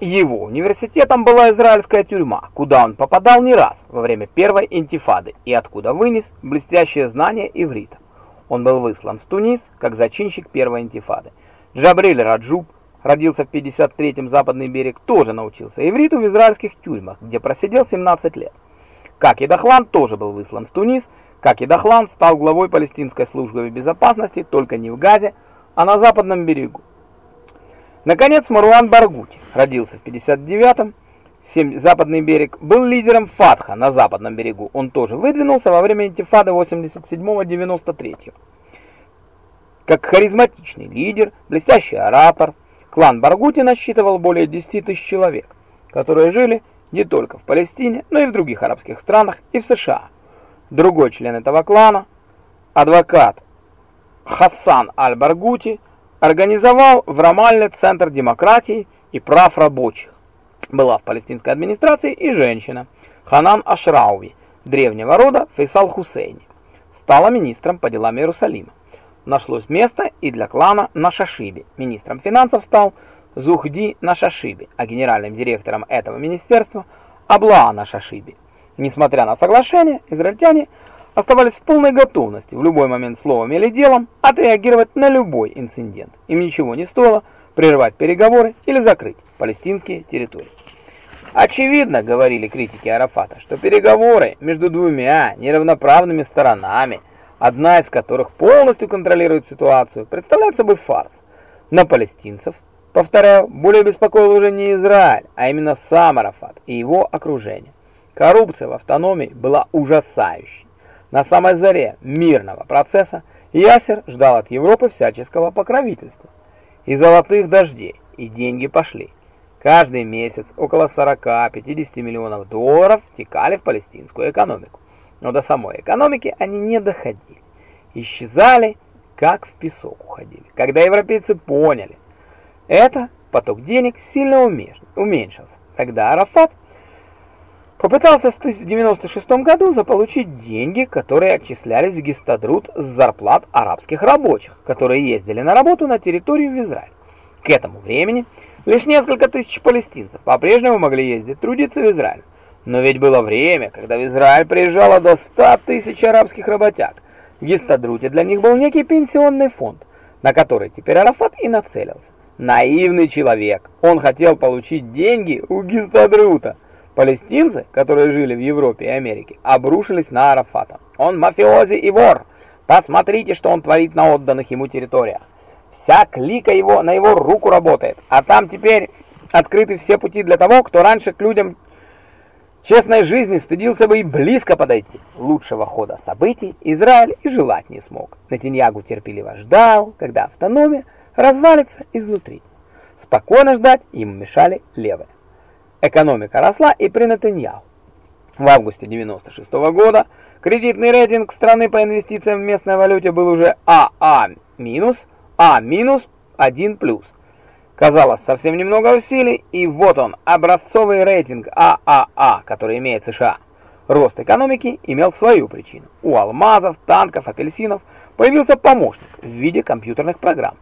Его университетом была израильская тюрьма, куда он попадал не раз во время первой интифады и откуда вынес блестящее знание иврита. Он был выслан в Тунис как зачинщик первой интифады. Джабриль Раджуб родился в 53-м Западный берег, тоже научился ивриту в израильских тюрьмах, где просидел 17 лет. Как и Дахлан тоже был выслан в Тунис, как и Дахлан стал главой палестинской службы безопасности только не в Газе, а на Западном берегу. Наконец, Маруан Баргути родился в 59-м, Западный берег, был лидером Фатха на Западном берегу. Он тоже выдвинулся во время интифады 87-93. Как харизматичный лидер, блестящий оратор, клан Баргути насчитывал более 10 тысяч человек, которые жили не только в Палестине, но и в других арабских странах и в США. Другой член этого клана, адвокат Хассан Аль-Баргути, организовал в Рамалле Центр демократии и прав рабочих. Была в палестинской администрации и женщина, Ханан Ашрауви, древнего рода Фейсал Хусейни. Стала министром по делам Иерусалима. Нашлось место и для клана Нашашиби. Министром финансов стал Зухди Нашашиби, а генеральным директором этого министерства Аблаа Нашашиби. Несмотря на соглашение, израильтяне оставались в полной готовности в любой момент словом или делом отреагировать на любой инцидент. Им ничего не стоило прервать переговоры или закрыть палестинские территории. Очевидно, говорили критики Арафата, что переговоры между двумя неравноправными сторонами, одна из которых полностью контролирует ситуацию, представляет собой фарс. На палестинцев Повторяю, более беспокоил уже не Израиль, а именно сам Арафат и его окружение. Коррупция в автономии была ужасающей. На самой заре мирного процесса Ясер ждал от Европы всяческого покровительства. И золотых дождей, и деньги пошли. Каждый месяц около 40-50 миллионов долларов втекали в палестинскую экономику. Но до самой экономики они не доходили. Исчезали, как в песок уходили. Когда европейцы поняли, это поток денег сильно уменьшился, когда Арафат попытался в 1996 году заполучить деньги, которые отчислялись в Гистадрут с зарплат арабских рабочих, которые ездили на работу на территорию в Израиль. К этому времени лишь несколько тысяч палестинцев по-прежнему могли ездить трудиться в Израиль. Но ведь было время, когда в Израиль приезжало до 100 тысяч арабских работяг. В Гистадруте для них был некий пенсионный фонд, на который теперь Арафат и нацелился. Наивный человек. Он хотел получить деньги у Гистадрута. Палестинцы, которые жили в Европе и Америке, обрушились на Арафата. Он мафиози и вор. Посмотрите, что он творит на отданных ему территориях. Вся клика его на его руку работает. А там теперь открыты все пути для того, кто раньше к людям честной жизни стыдился бы и близко подойти. Лучшего хода событий Израиль и желать не смог. Нетаньягу терпеливо ждал, когда автономия развалится изнутри. Спокойно ждать им мешали левые. Экономика росла и при Нетаньяху. В августе 96 -го года кредитный рейтинг страны по инвестициям в местной валюте был уже АА минус, А минус 1 плюс. Казалось, совсем немного усилий, и вот он, образцовый рейтинг ААА, который имеет США. Рост экономики имел свою причину. У алмазов, танков, апельсинов появился помощник в виде компьютерных программ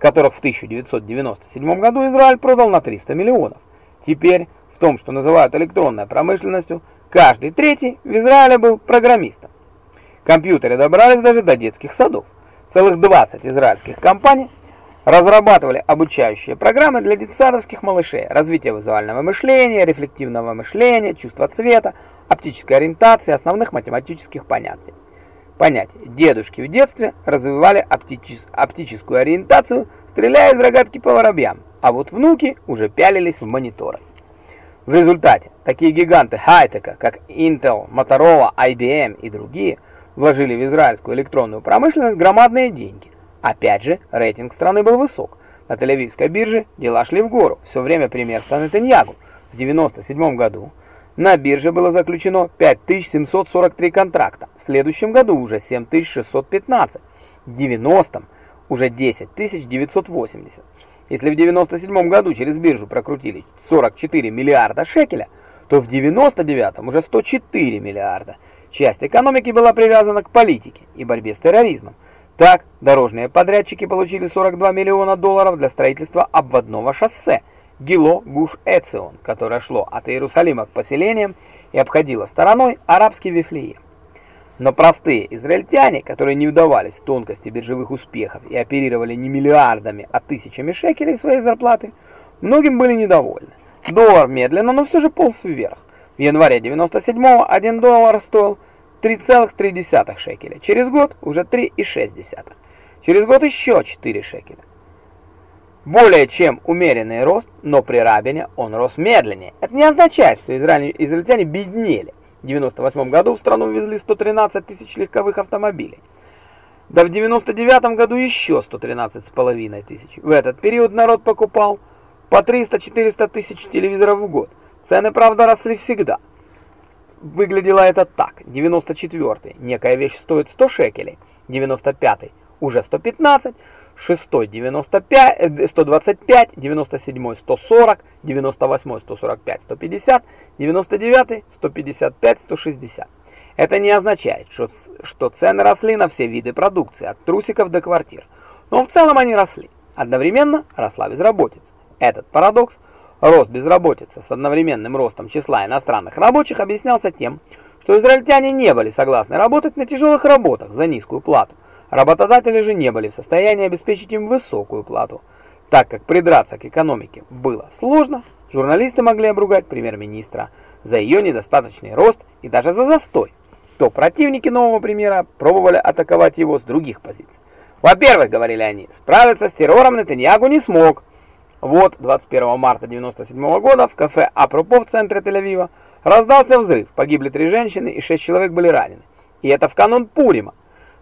которых в 1997 году Израиль продал на 300 миллионов. Теперь в том, что называют электронной промышленностью, каждый третий в Израиле был программистом. Компьютеры добрались даже до детских садов. Целых 20 израильских компаний разрабатывали обучающие программы для детсадовских малышей, развитие визуального мышления, рефлективного мышления, чувства цвета, оптической ориентации, основных математических понятий понятие. Дедушки в детстве развивали оптичес оптическую ориентацию, стреляя из рогатки по воробьям, а вот внуки уже пялились в мониторы. В результате такие гиганты хай-тека, как Intel, Motorola, IBM и другие, вложили в израильскую электронную промышленность громадные деньги. Опять же, рейтинг страны был высок. На Тель-Авивской бирже дела шли в гору, все время премьерства Нетаньягу. В 1997 году на бирже было заключено 5743 контракта, в следующем году уже 7615, в 90-м уже 10980. Если в 97 году через биржу прокрутили 44 миллиарда шекеля, то в 99-м уже 104 миллиарда. Часть экономики была привязана к политике и борьбе с терроризмом. Так, дорожные подрядчики получили 42 миллиона долларов для строительства обводного шоссе Гило Гуш Эцион, которое шло от Иерусалима к поселениям и обходило стороной арабский Вифлеем. Но простые израильтяне, которые не вдавались в тонкости биржевых успехов и оперировали не миллиардами, а тысячами шекелей своей зарплаты, многим были недовольны. Доллар медленно, но все же полз вверх. В январе 97-го 1 доллар стоил 3,3 шекеля. Через год уже 3,6. Через год еще 4 шекеля. Более чем умеренный рост, но при Рабине он рос медленнее. Это не означает, что израильтяне беднели. В 98 году в страну везли 113 тысяч легковых автомобилей. Да в 99 году еще 113 с половиной тысяч. В этот период народ покупал по 300-400 тысяч телевизоров в год. Цены, правда, росли всегда. Выглядело это так. 94-й некая вещь стоит 100 шекелей, 95-й уже 115, 6 95, 125, 97 140, 98 145 150, 99 155 160. Это не означает, что, что цены росли на все виды продукции, от трусиков до квартир. Но в целом они росли. Одновременно росла безработица. Этот парадокс, рост безработицы с одновременным ростом числа иностранных рабочих, объяснялся тем, что израильтяне не были согласны работать на тяжелых работах за низкую плату. Работодатели же не были в состоянии обеспечить им высокую плату. Так как придраться к экономике было сложно, журналисты могли обругать премьер-министра за ее недостаточный рост и даже за застой, то противники нового премьера пробовали атаковать его с других позиций. Во-первых, говорили они, справиться с террором Нетаньягу не смог. Вот 21 марта 1997 года в кафе Апропо в центре Тель-Авива раздался взрыв, погибли три женщины и шесть человек были ранены. И это в канун Пурима.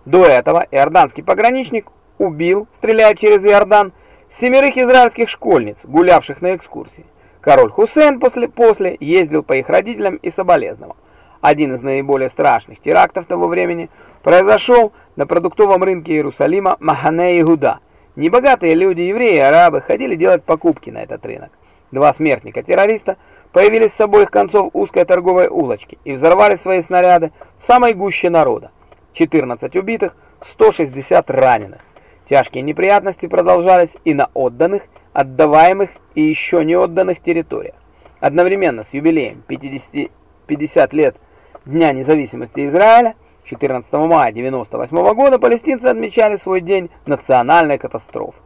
До этого иорданский пограничник убил, стреляя через Иордан, семерых израильских школьниц, гулявших на экскурсии. Король Хусейн после, после ездил по их родителям и соболезновал. Один из наиболее страшных терактов того времени произошел на продуктовом рынке Иерусалима Махане-Игуда. Небогатые люди, евреи и арабы, ходили делать покупки на этот рынок. Два смертника-террориста появились с обоих концов узкой торговой улочки и взорвали свои снаряды в самой гуще народа. 14 убитых, 160 раненых. Тяжкие неприятности продолжались и на отданных, отдаваемых и еще не отданных территориях. Одновременно с юбилеем 50, 50 лет Дня независимости Израиля 14 мая 1998 года палестинцы отмечали свой день национальной катастрофы.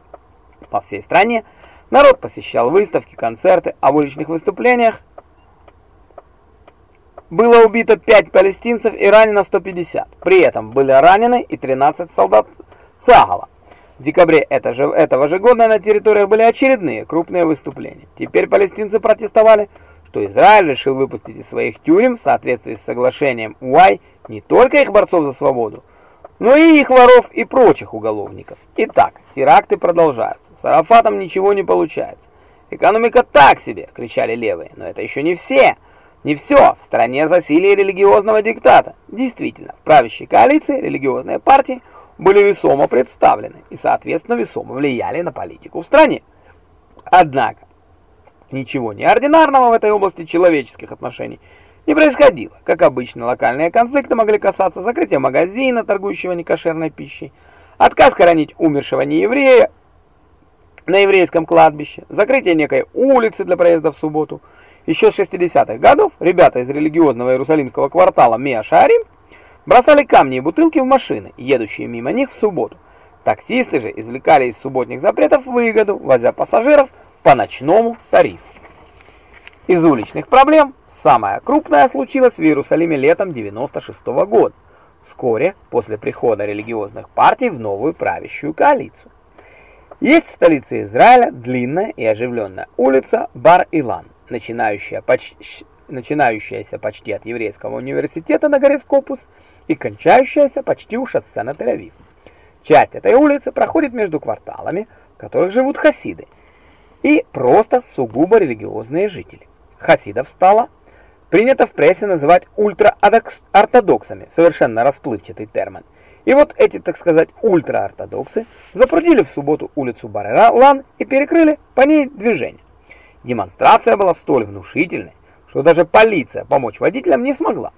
По всей стране народ посещал выставки, концерты, а в уличных выступлениях было убито 5 палестинцев и ранено 150. При этом были ранены и 13 солдат Цагала. В декабре этого же года на территориях были очередные крупные выступления. Теперь палестинцы протестовали, что Израиль решил выпустить из своих тюрем в соответствии с соглашением УАЙ не только их борцов за свободу, но и их воров и прочих уголовников. Итак, теракты продолжаются. С Арафатом ничего не получается. «Экономика так себе!» — кричали левые. Но это еще не все. Не все, в стране засилие религиозного диктата. Действительно, в правящей коалиции религиозные партии были весомо представлены и, соответственно, весомо влияли на политику в стране. Однако, ничего неординарного в этой области человеческих отношений не происходило. Как обычно, локальные конфликты могли касаться закрытия магазина, торгующего некошерной пищей, отказ хоронить умершего нееврея на еврейском кладбище, закрытие некой улицы для проезда в субботу – еще с 60-х годов ребята из религиозного иерусалимского квартала Миа-Шаарим бросали камни и бутылки в машины, едущие мимо них в субботу. Таксисты же извлекали из субботних запретов выгоду, возя пассажиров по ночному тарифу. Из уличных проблем самая крупная случилась в Иерусалиме летом 96 -го года, вскоре после прихода религиозных партий в новую правящую коалицию. Есть в столице Израиля длинная и оживленная улица Бар-Илан начинающая почти, начинающаяся почти от еврейского университета на горе Скопус и кончающаяся почти у шоссе на Тель-Авив. Часть этой улицы проходит между кварталами, в которых живут хасиды, и просто сугубо религиозные жители. Хасидов стало принято в прессе называть ультраортодоксами, совершенно расплывчатый термин. И вот эти, так сказать, ультраортодоксы запрудили в субботу улицу Барелан и перекрыли по ней движение. Демонстрация была столь внушительной, что даже полиция помочь водителям не смогла.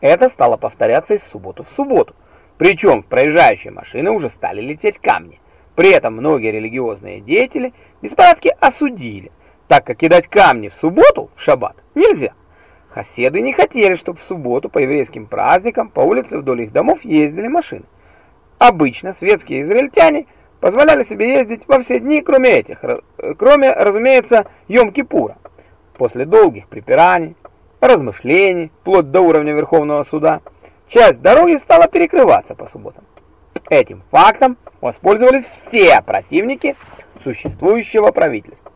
Это стало повторяться из субботу в субботу. Причем в проезжающие машины уже стали лететь камни. При этом многие религиозные деятели беспорядки осудили. так как кидать камни в субботу, в шаббат, нельзя. Хаседы не хотели, чтобы в субботу по еврейским праздникам по улице вдоль их домов ездили машины. Обычно светские израильтяне позволяли себе ездить во все дни, кроме этих, кроме, разумеется, Йом-Кипура. После долгих припираний, размышлений, вплоть до уровня Верховного суда, часть дороги стала перекрываться по субботам. Этим фактом воспользовались все противники существующего правительства.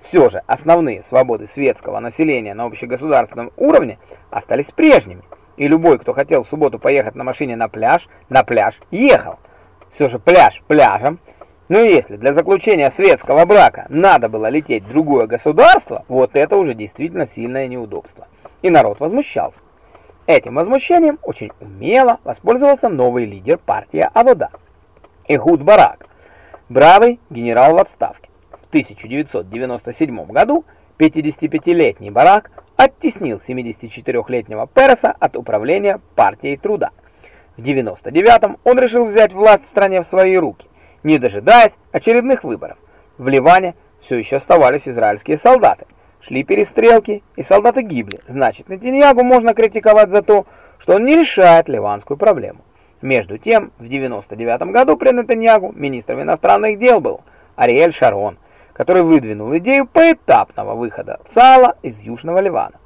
Все же основные свободы светского населения на общегосударственном уровне остались прежними, и любой, кто хотел в субботу поехать на машине на пляж, на пляж ехал. Все же пляж пляжем, но если для заключения светского брака надо было лететь в другое государство, вот это уже действительно сильное неудобство. И народ возмущался. Этим возмущением очень умело воспользовался новый лидер партии Авода – Эхуд Барак, бравый генерал в отставке. В 1997 году 55-летний Барак оттеснил 74-летнего Переса от управления партией труда. В 99-м он решил взять власть в стране в свои руки, не дожидаясь очередных выборов. В Ливане все еще оставались израильские солдаты – Шли перестрелки, и солдаты гибли. Значит, Нетаньягу можно критиковать за то, что он не решает ливанскую проблему. Между тем, в 99 году при Нетаньягу министром иностранных дел был Ариэль Шарон, который выдвинул идею поэтапного выхода ЦАЛа из Южного Ливана.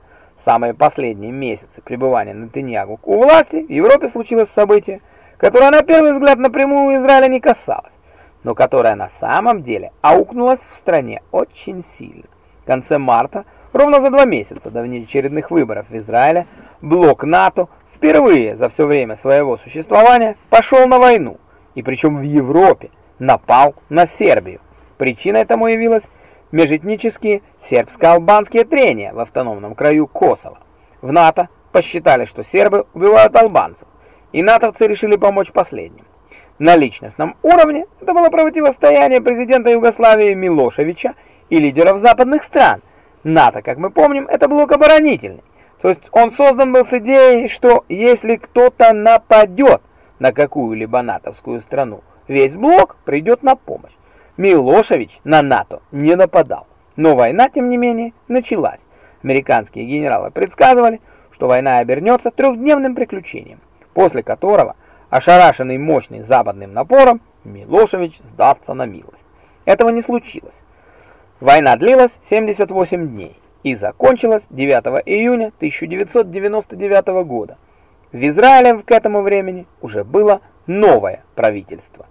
Самые последние месяцы пребывания Нетаньягу у власти в Европе случилось событие, которое на первый взгляд напрямую Израиля не касалось, но которое на самом деле аукнулось в стране очень сильно. В конце марта, ровно за два месяца до внеочередных выборов в Израиле, блок НАТО впервые за все время своего существования пошел на войну, и причем в Европе, напал на Сербию. Причиной тому явилось межэтнические сербско-албанские трения в автономном краю Косово. В НАТО посчитали, что сербы убивают албанцев, и натовцы решили помочь последним. На личностном уровне это было противостояние президента Югославии Милошевича и лидеров западных стран. НАТО, как мы помним, это блок оборонительный. То есть он создан был с идеей, что если кто-то нападет на какую-либо натовскую страну, весь блок придет на помощь. Милошевич на НАТО не нападал. Но война, тем не менее, началась. Американские генералы предсказывали, что война обернется трехдневным приключением, после которого, ошарашенный мощным западным напором, Милошевич сдастся на милость. Этого не случилось. Война длилась 78 дней и закончилась 9 июня 1999 года. В Израиле к этому времени уже было новое правительство.